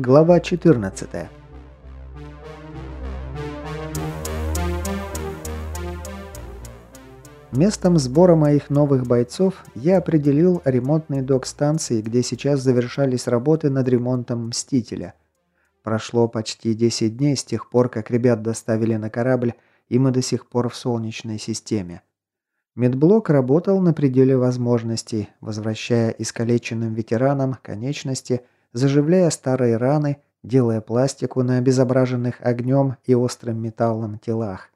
Глава 14. Местом сбора моих новых бойцов я определил ремонтный док станции, где сейчас завершались работы над ремонтом «Мстителя». Прошло почти 10 дней с тех пор, как ребят доставили на корабль, и мы до сих пор в Солнечной системе. Медблок работал на пределе возможностей, возвращая искалеченным ветеранам конечности, заживляя старые раны, делая пластику на обезображенных огнем и острым металлом телах.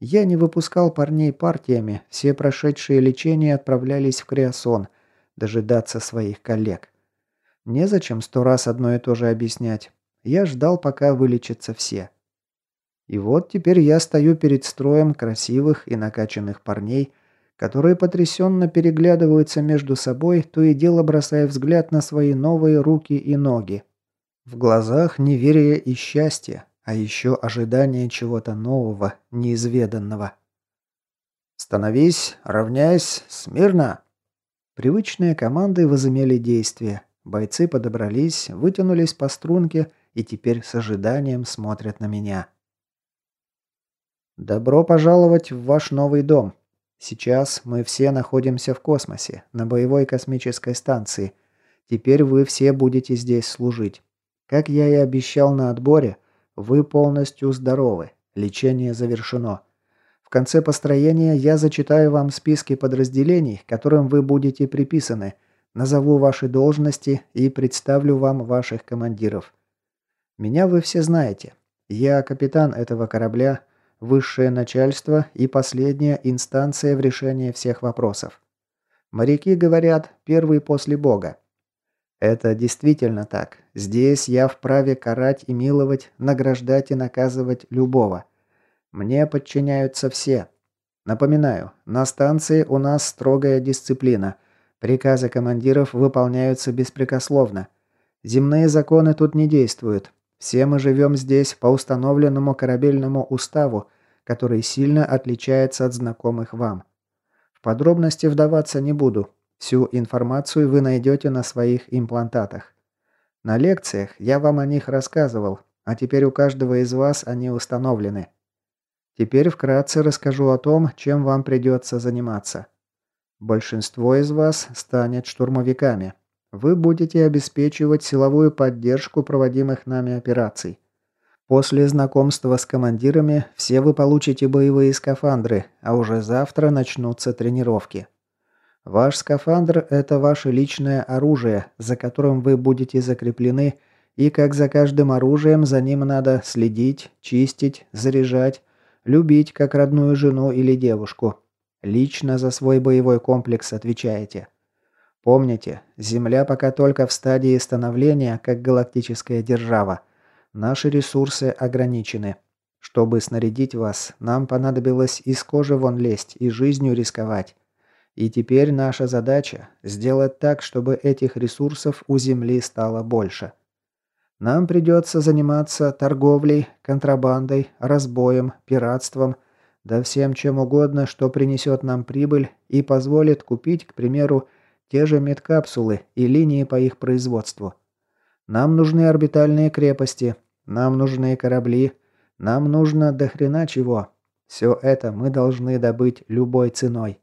Я не выпускал парней партиями, все прошедшие лечение отправлялись в Криосон, дожидаться своих коллег. Незачем сто раз одно и то же объяснять. Я ждал, пока вылечатся все. И вот теперь я стою перед строем красивых и накачанных парней, которые потрясенно переглядываются между собой, то и дело бросая взгляд на свои новые руки и ноги. В глазах неверие и счастье, а еще ожидание чего-то нового, неизведанного. «Становись, равняйсь, смирно!» Привычные команды возымели действие. Бойцы подобрались, вытянулись по струнке и теперь с ожиданием смотрят на меня. «Добро пожаловать в ваш новый дом. Сейчас мы все находимся в космосе, на боевой космической станции. Теперь вы все будете здесь служить. Как я и обещал на отборе, вы полностью здоровы. Лечение завершено. В конце построения я зачитаю вам списки подразделений, которым вы будете приписаны, назову ваши должности и представлю вам ваших командиров. Меня вы все знаете. Я капитан этого корабля, высшее начальство и последняя инстанция в решении всех вопросов. Моряки говорят «первый после Бога». Это действительно так. Здесь я вправе карать и миловать, награждать и наказывать любого. Мне подчиняются все. Напоминаю, на станции у нас строгая дисциплина. Приказы командиров выполняются беспрекословно. Земные законы тут не действуют. Все мы живем здесь по установленному корабельному уставу, который сильно отличается от знакомых вам. В подробности вдаваться не буду. Всю информацию вы найдете на своих имплантатах. На лекциях я вам о них рассказывал, а теперь у каждого из вас они установлены. Теперь вкратце расскажу о том, чем вам придется заниматься. Большинство из вас станет штурмовиками. Вы будете обеспечивать силовую поддержку проводимых нами операций. После знакомства с командирами все вы получите боевые скафандры, а уже завтра начнутся тренировки. Ваш скафандр – это ваше личное оружие, за которым вы будете закреплены, и как за каждым оружием за ним надо следить, чистить, заряжать, любить как родную жену или девушку. Лично за свой боевой комплекс отвечаете. Помните, Земля пока только в стадии становления как галактическая держава. Наши ресурсы ограничены. Чтобы снарядить вас, нам понадобилось из кожи вон лезть и жизнью рисковать. И теперь наша задача – сделать так, чтобы этих ресурсов у Земли стало больше. Нам придется заниматься торговлей, контрабандой, разбоем, пиратством, да всем чем угодно, что принесет нам прибыль и позволит купить, к примеру, те же медкапсулы и линии по их производству. Нам нужны орбитальные крепости, нам нужны корабли, нам нужно до хрена чего. Все это мы должны добыть любой ценой.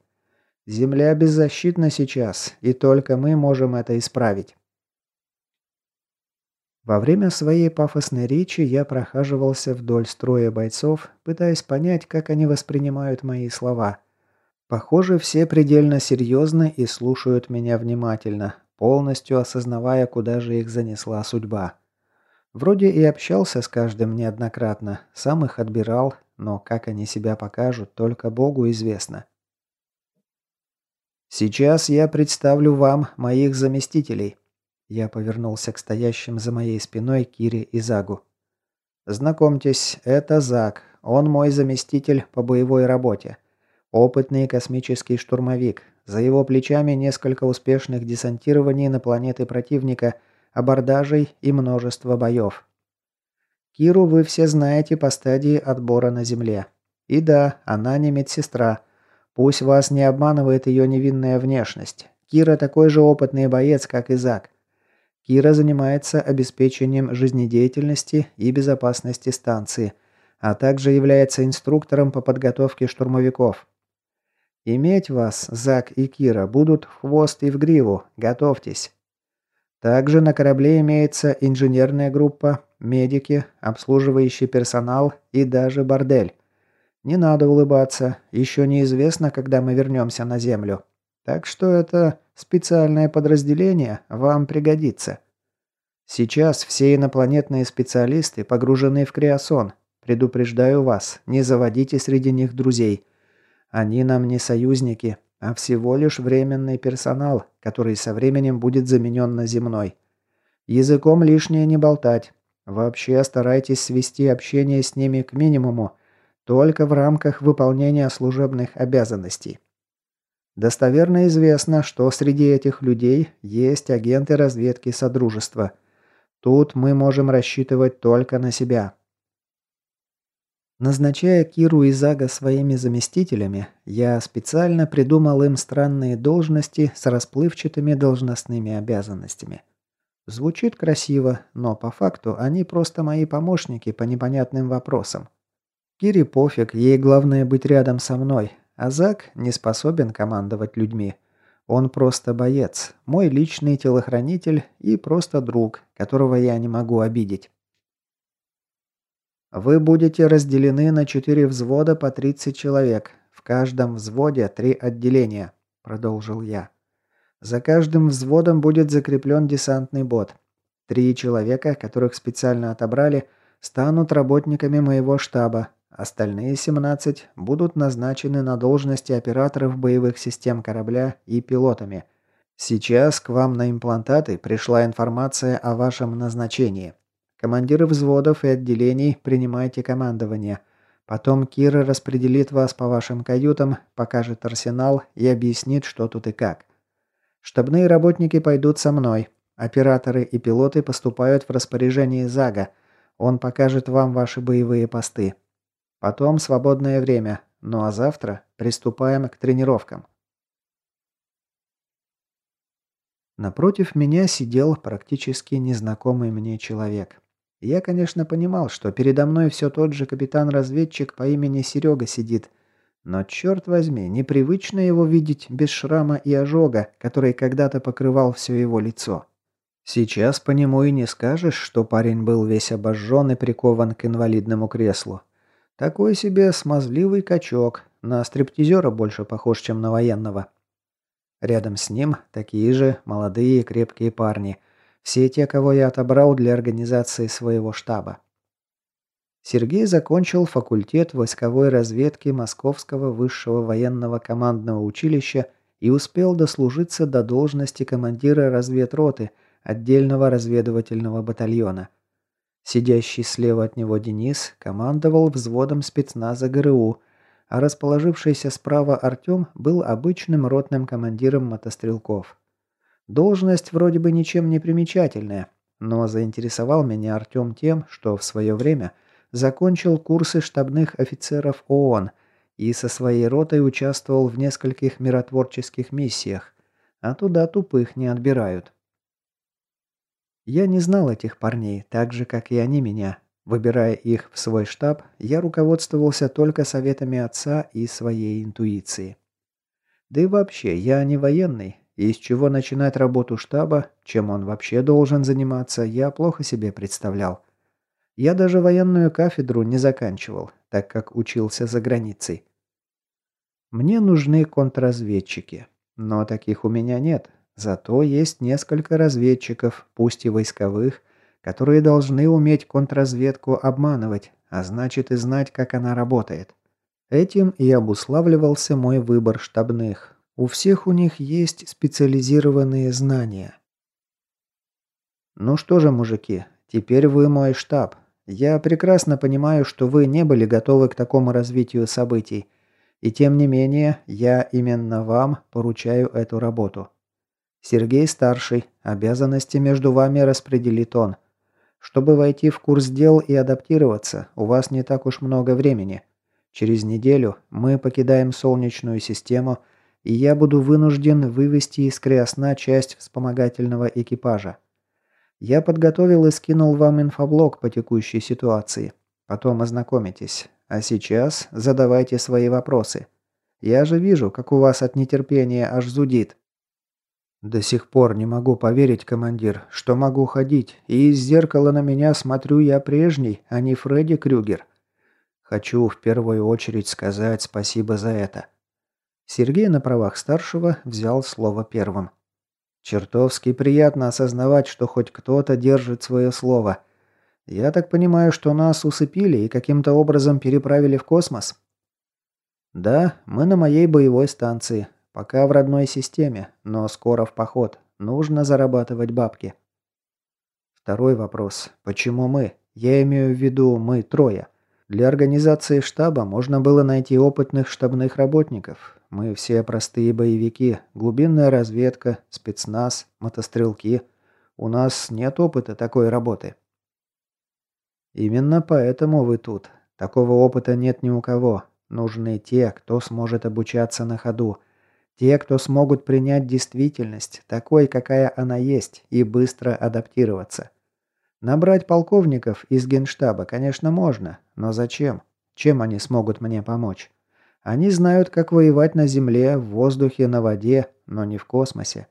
Земля беззащитна сейчас, и только мы можем это исправить. Во время своей пафосной речи я прохаживался вдоль строя бойцов, пытаясь понять, как они воспринимают мои слова. Похоже, все предельно серьезны и слушают меня внимательно, полностью осознавая, куда же их занесла судьба. Вроде и общался с каждым неоднократно, сам их отбирал, но как они себя покажут, только Богу известно. Сейчас я представлю вам моих заместителей. Я повернулся к стоящим за моей спиной Кире и Загу. Знакомьтесь, это Заг. Он мой заместитель по боевой работе. Опытный космический штурмовик. За его плечами несколько успешных десантирований на планеты противника, абордажей и множество боев. Киру вы все знаете по стадии отбора на Земле. И да, она не медсестра. Пусть вас не обманывает ее невинная внешность. Кира такой же опытный боец, как и Зак. Кира занимается обеспечением жизнедеятельности и безопасности станции, а также является инструктором по подготовке штурмовиков. Иметь вас, Зак и Кира, будут в хвост и в гриву, готовьтесь. Также на корабле имеется инженерная группа, медики, обслуживающий персонал и даже бордель. Не надо улыбаться, еще неизвестно, когда мы вернемся на Землю. Так что это специальное подразделение вам пригодится. Сейчас все инопланетные специалисты погружены в криосон. Предупреждаю вас, не заводите среди них друзей. Они нам не союзники, а всего лишь временный персонал, который со временем будет заменен на земной. Языком лишнее не болтать. Вообще старайтесь свести общение с ними к минимуму, только в рамках выполнения служебных обязанностей. Достоверно известно, что среди этих людей есть агенты разведки Содружества. Тут мы можем рассчитывать только на себя. Назначая Киру и Зага своими заместителями, я специально придумал им странные должности с расплывчатыми должностными обязанностями. Звучит красиво, но по факту они просто мои помощники по непонятным вопросам. Кире пофиг, ей главное быть рядом со мной, а Зак не способен командовать людьми. Он просто боец, мой личный телохранитель и просто друг, которого я не могу обидеть. Вы будете разделены на четыре взвода по 30 человек. В каждом взводе три отделения, продолжил я. За каждым взводом будет закреплен десантный бот. Три человека, которых специально отобрали, станут работниками моего штаба, Остальные 17 будут назначены на должности операторов боевых систем корабля и пилотами. Сейчас к вам на имплантаты пришла информация о вашем назначении. Командиры взводов и отделений, принимайте командование. Потом Кира распределит вас по вашим каютам, покажет арсенал и объяснит, что тут и как. Штабные работники пойдут со мной. Операторы и пилоты поступают в распоряжение ЗАГа. Он покажет вам ваши боевые посты. Потом свободное время. Ну а завтра приступаем к тренировкам. Напротив меня сидел практически незнакомый мне человек. Я, конечно, понимал, что передо мной все тот же капитан-разведчик по имени Серега сидит, но, черт возьми, непривычно его видеть без шрама и ожога, который когда-то покрывал все его лицо. Сейчас по нему и не скажешь, что парень был весь обожжен и прикован к инвалидному креслу. Такой себе смазливый качок, на стриптизера больше похож, чем на военного. Рядом с ним такие же молодые крепкие парни. Все те, кого я отобрал для организации своего штаба. Сергей закончил факультет войсковой разведки Московского высшего военного командного училища и успел дослужиться до должности командира разведроты отдельного разведывательного батальона. Сидящий слева от него Денис командовал взводом спецназа ГРУ, а расположившийся справа Артем был обычным ротным командиром мотострелков. Должность вроде бы ничем не примечательная, но заинтересовал меня Артем тем, что в свое время закончил курсы штабных офицеров ООН и со своей ротой участвовал в нескольких миротворческих миссиях, а туда тупых не отбирают. Я не знал этих парней, так же, как и они меня. Выбирая их в свой штаб, я руководствовался только советами отца и своей интуиции. Да и вообще, я не военный, и с чего начинать работу штаба, чем он вообще должен заниматься, я плохо себе представлял. Я даже военную кафедру не заканчивал, так как учился за границей. Мне нужны контрразведчики, но таких у меня нет, Зато есть несколько разведчиков, пусть и войсковых, которые должны уметь контрразведку обманывать, а значит и знать, как она работает. Этим и обуславливался мой выбор штабных. У всех у них есть специализированные знания. Ну что же, мужики, теперь вы мой штаб. Я прекрасно понимаю, что вы не были готовы к такому развитию событий. И тем не менее, я именно вам поручаю эту работу. Сергей старший, обязанности между вами распределит он. Чтобы войти в курс дел и адаптироваться, у вас не так уж много времени. Через неделю мы покидаем Солнечную систему, и я буду вынужден вывести из Криосна часть вспомогательного экипажа. Я подготовил и скинул вам инфоблог по текущей ситуации. Потом ознакомитесь. А сейчас задавайте свои вопросы. Я же вижу, как у вас от нетерпения аж зудит. До сих пор не могу поверить, командир, что могу ходить, и из зеркала на меня смотрю я прежний, а не Фредди Крюгер. Хочу в первую очередь сказать спасибо за это. Сергей на правах старшего взял слово первым. Чертовски приятно осознавать, что хоть кто-то держит свое слово. Я так понимаю, что нас усыпили и каким-то образом переправили в космос? Да, мы на моей боевой станции. Пока в родной системе, но скоро в поход. Нужно зарабатывать бабки. Второй вопрос. Почему мы? Я имею в виду мы трое. Для организации штаба можно было найти опытных штабных работников, мы все простые боевики, глубинная разведка, спецназ, мотострелки. У нас нет опыта такой работы. Именно поэтому вы тут. Такого опыта нет ни у кого. Нужны те, кто сможет обучаться на ходу. Те, кто смогут принять действительность, такой, какая она есть, и быстро адаптироваться. Набрать полковников из генштаба, конечно, можно, но зачем? Чем они смогут мне помочь? Они знают, как воевать на земле, в воздухе, на воде, но не в космосе.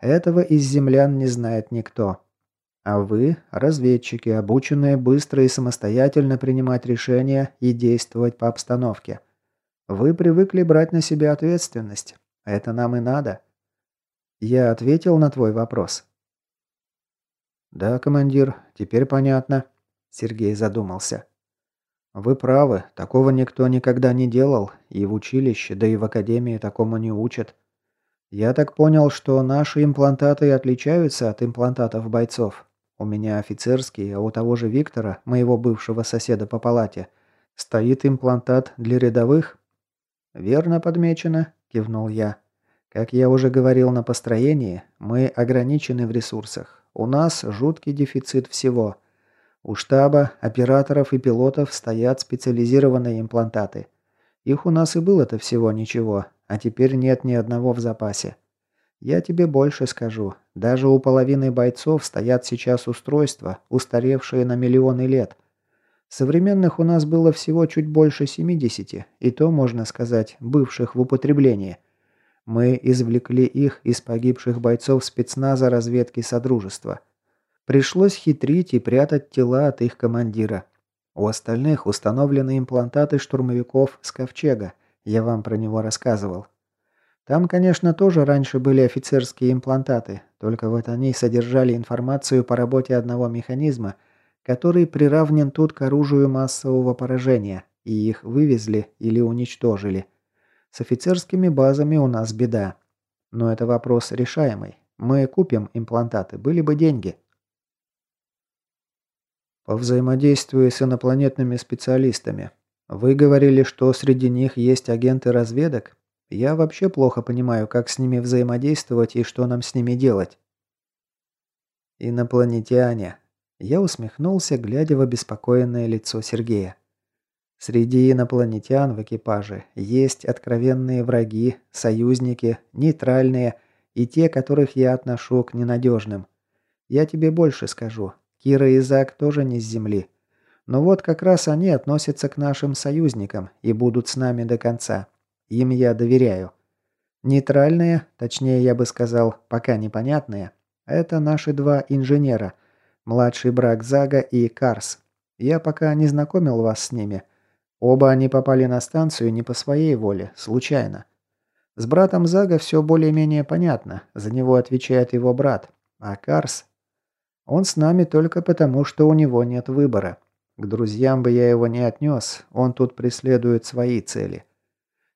Этого из землян не знает никто. А вы – разведчики, обученные быстро и самостоятельно принимать решения и действовать по обстановке. Вы привыкли брать на себя ответственность. Это нам и надо. Я ответил на твой вопрос. Да, командир, теперь понятно. Сергей задумался. «Вы правы, такого никто никогда не делал, и в училище, да и в академии такому не учат. Я так понял, что наши имплантаты отличаются от имплантатов бойцов. У меня офицерский, а у того же Виктора, моего бывшего соседа по палате, стоит имплантат для рядовых?» «Верно подмечено», – кивнул я. «Как я уже говорил на построении, мы ограничены в ресурсах. У нас жуткий дефицит всего – у штаба, операторов и пилотов стоят специализированные имплантаты. Их у нас и было-то всего ничего, а теперь нет ни одного в запасе. Я тебе больше скажу. Даже у половины бойцов стоят сейчас устройства, устаревшие на миллионы лет. Современных у нас было всего чуть больше 70, и то, можно сказать, бывших в употреблении. Мы извлекли их из погибших бойцов спецназа разведки Содружества – Пришлось хитрить и прятать тела от их командира. У остальных установлены имплантаты штурмовиков с ковчега. Я вам про него рассказывал. Там, конечно, тоже раньше были офицерские имплантаты, только вот они содержали информацию по работе одного механизма, который приравнен тут к оружию массового поражения, и их вывезли или уничтожили. С офицерскими базами у нас беда. Но это вопрос решаемый. Мы купим имплантаты, были бы деньги. По взаимодействию с инопланетными специалистами. Вы говорили, что среди них есть агенты разведок? Я вообще плохо понимаю, как с ними взаимодействовать и что нам с ними делать. Инопланетяне. Я усмехнулся, глядя в обеспокоенное лицо Сергея. Среди инопланетян в экипаже есть откровенные враги, союзники, нейтральные и те, которых я отношу к ненадежным. Я тебе больше скажу. Кира и Зак тоже не с Земли. Но вот как раз они относятся к нашим союзникам и будут с нами до конца. Им я доверяю. Нейтральные, точнее я бы сказал, пока непонятные, это наши два инженера. Младший брак Зага и Карс. Я пока не знакомил вас с ними. Оба они попали на станцию не по своей воле, случайно. С братом Зага все более-менее понятно, за него отвечает его брат. А Карс он с нами только потому, что у него нет выбора. К друзьям бы я его не отнес, он тут преследует свои цели.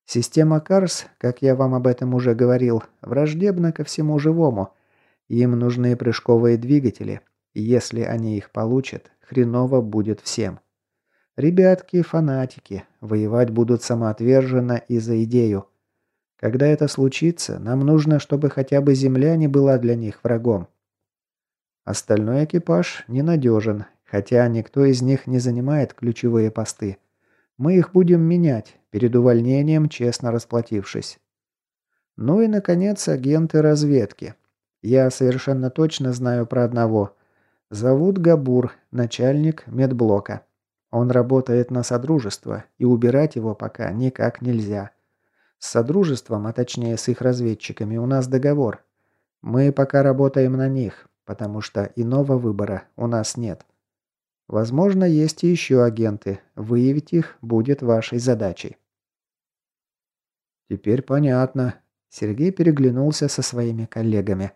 Система Карс, как я вам об этом уже говорил, враждебна ко всему живому. Им нужны прыжковые двигатели, если они их получат, хреново будет всем. Ребятки фанатики, воевать будут самоотверженно и за идею. Когда это случится, нам нужно, чтобы хотя бы Земля не была для них врагом. Остальной экипаж ненадежен, хотя никто из них не занимает ключевые посты. Мы их будем менять, перед увольнением честно расплатившись. Ну и, наконец, агенты разведки. Я совершенно точно знаю про одного. Зовут Габур, начальник медблока. Он работает на Содружество, и убирать его пока никак нельзя. С Содружеством, а точнее с их разведчиками, у нас договор. Мы пока работаем на них, потому что иного выбора у нас нет. Возможно, есть и еще агенты. Выявить их будет вашей задачей. Теперь понятно. Сергей переглянулся со своими коллегами.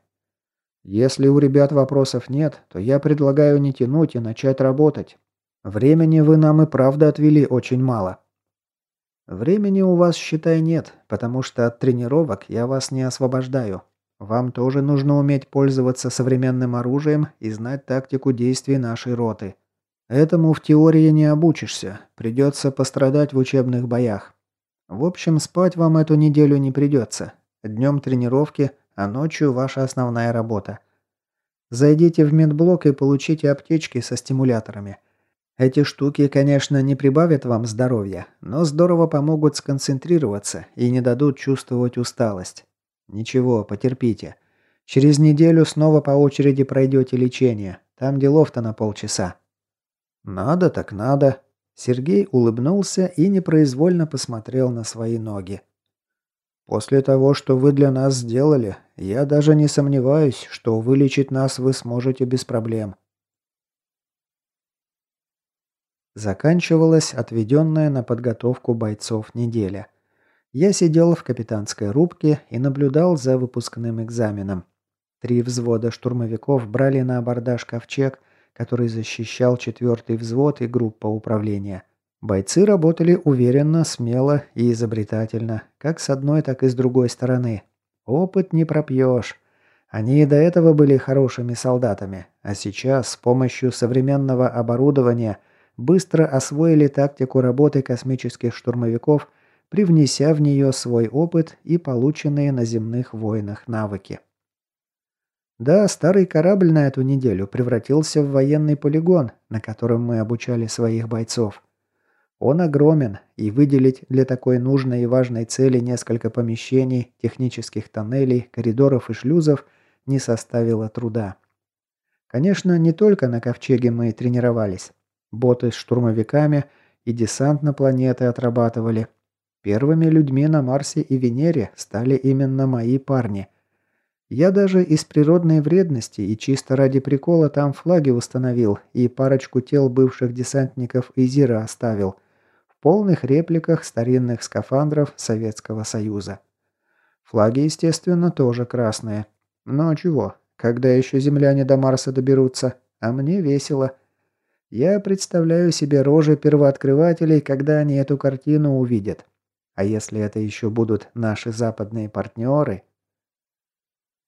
Если у ребят вопросов нет, то я предлагаю не тянуть и начать работать. Времени вы нам и правда отвели очень мало. Времени у вас, считай, нет, потому что от тренировок я вас не освобождаю. Вам тоже нужно уметь пользоваться современным оружием и знать тактику действий нашей роты. Этому в теории не обучишься. Придется пострадать в учебных боях. В общем, спать вам эту неделю не придется. Днем тренировки, а ночью ваша основная работа. Зайдите в медблок и получите аптечки со стимуляторами. Эти штуки, конечно, не прибавят вам здоровья, но здорово помогут сконцентрироваться и не дадут чувствовать усталость. Ничего, потерпите. Через неделю снова по очереди пройдете лечение. Там делов-то на полчаса. «Надо так надо». Сергей улыбнулся и непроизвольно посмотрел на свои ноги. «После того, что вы для нас сделали, я даже не сомневаюсь, что вылечить нас вы сможете без проблем». Заканчивалась отведенная на подготовку бойцов неделя. Я сидел в капитанской рубке и наблюдал за выпускным экзаменом. Три взвода штурмовиков брали на абордаж ковчег – который защищал четвертый взвод и группа управления. Бойцы работали уверенно, смело и изобретательно, как с одной, так и с другой стороны. Опыт не пропьешь. Они и до этого были хорошими солдатами, а сейчас с помощью современного оборудования быстро освоили тактику работы космических штурмовиков, привнеся в нее свой опыт и полученные на земных войнах навыки. Да, старый корабль на эту неделю превратился в военный полигон, на котором мы обучали своих бойцов. Он огромен, и выделить для такой нужной и важной цели несколько помещений, технических тоннелей, коридоров и шлюзов не составило труда. Конечно, не только на Ковчеге мы тренировались. Боты с штурмовиками и десант на планеты отрабатывали. Первыми людьми на Марсе и Венере стали именно мои парни – я даже из природной вредности и чисто ради прикола там флаги установил и парочку тел бывших десантников Изира оставил. В полных репликах старинных скафандров Советского Союза. Флаги, естественно, тоже красные. Но чего, когда еще земляне до Марса доберутся? А мне весело. Я представляю себе рожи первооткрывателей, когда они эту картину увидят. А если это еще будут наши западные партнеры...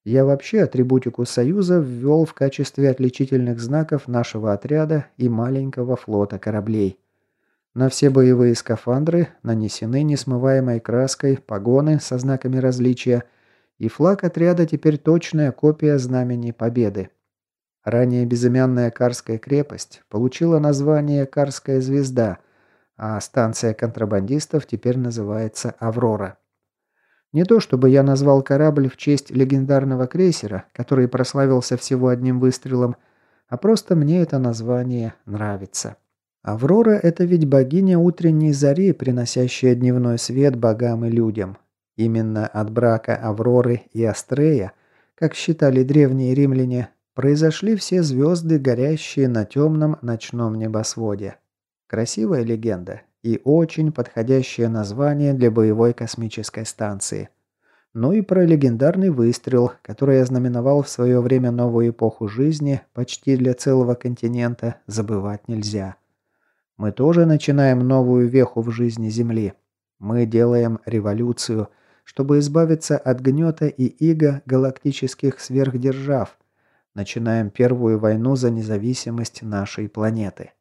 Я вообще атрибутику Союза ввел в качестве отличительных знаков нашего отряда и маленького флота кораблей. На все боевые скафандры нанесены несмываемой краской погоны со знаками различия, и флаг отряда теперь точная копия знамени Победы. Ранее безымянная Карская крепость получила название Карская звезда, а станция контрабандистов теперь называется Аврора. Не то чтобы я назвал корабль в честь легендарного крейсера, который прославился всего одним выстрелом, а просто мне это название нравится. Аврора – это ведь богиня утренней зари, приносящая дневной свет богам и людям. Именно от брака Авроры и Астрея, как считали древние римляне, произошли все звезды, горящие на темном ночном небосводе. Красивая легенда, и очень подходящее название для боевой космической станции. Ну и про легендарный выстрел, который ознаменовал в свое время новую эпоху жизни почти для целого континента, забывать нельзя. Мы тоже начинаем новую веху в жизни Земли. Мы делаем революцию, чтобы избавиться от гнета и иго галактических сверхдержав. Начинаем первую войну за независимость нашей планеты.